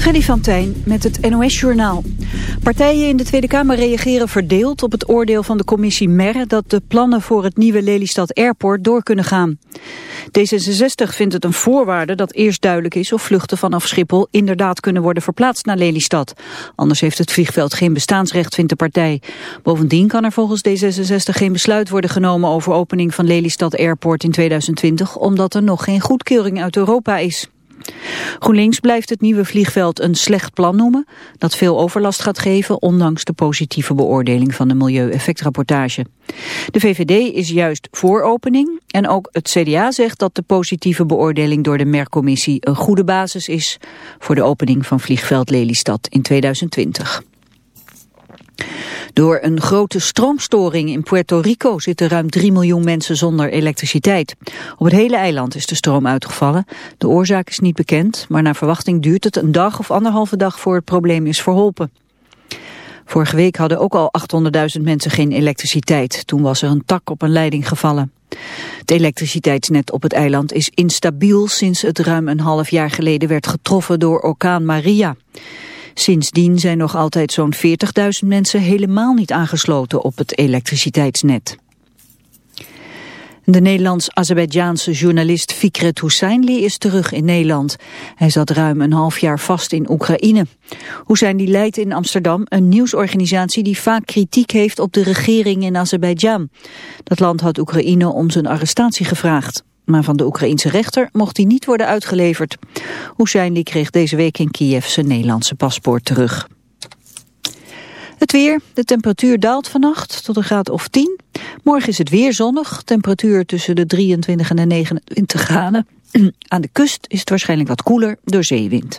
Freddy van Tijn met het NOS-journaal. Partijen in de Tweede Kamer reageren verdeeld op het oordeel van de commissie Merre... dat de plannen voor het nieuwe Lelystad Airport door kunnen gaan. D66 vindt het een voorwaarde dat eerst duidelijk is... of vluchten vanaf Schiphol inderdaad kunnen worden verplaatst naar Lelystad. Anders heeft het vliegveld geen bestaansrecht, vindt de partij. Bovendien kan er volgens D66 geen besluit worden genomen... over opening van Lelystad Airport in 2020... omdat er nog geen goedkeuring uit Europa is. GroenLinks blijft het nieuwe vliegveld een slecht plan noemen... dat veel overlast gaat geven, ondanks de positieve beoordeling van de milieueffectrapportage. De VVD is juist voor opening en ook het CDA zegt dat de positieve beoordeling door de MER-commissie een goede basis is voor de opening van vliegveld Lelystad in 2020. Door een grote stroomstoring in Puerto Rico zitten ruim 3 miljoen mensen zonder elektriciteit. Op het hele eiland is de stroom uitgevallen. De oorzaak is niet bekend, maar naar verwachting duurt het een dag of anderhalve dag voor het probleem is verholpen. Vorige week hadden ook al 800.000 mensen geen elektriciteit. Toen was er een tak op een leiding gevallen. Het elektriciteitsnet op het eiland is instabiel sinds het ruim een half jaar geleden werd getroffen door orkaan Maria. Sindsdien zijn nog altijd zo'n 40.000 mensen helemaal niet aangesloten op het elektriciteitsnet. De Nederlands-Azerbeidjaanse journalist Fikret Husseinli is terug in Nederland. Hij zat ruim een half jaar vast in Oekraïne. Husseinli leidt in Amsterdam een nieuwsorganisatie die vaak kritiek heeft op de regering in Azerbeidzjan. Dat land had Oekraïne om zijn arrestatie gevraagd. Maar van de Oekraïense rechter mocht hij niet worden uitgeleverd. Hussein kreeg deze week in Kiev zijn Nederlandse paspoort terug. Het weer, de temperatuur daalt vannacht tot een graad of 10. Morgen is het weer zonnig, temperatuur tussen de 23 en de 29 graden. Aan de kust is het waarschijnlijk wat koeler door zeewind.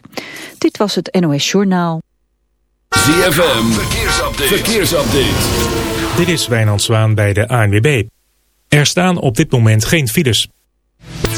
Dit was het NOS Journaal. ZFM, verkeersupdate. verkeersupdate. Dit is Wijnand Zwaan bij de ANWB. Er staan op dit moment geen files.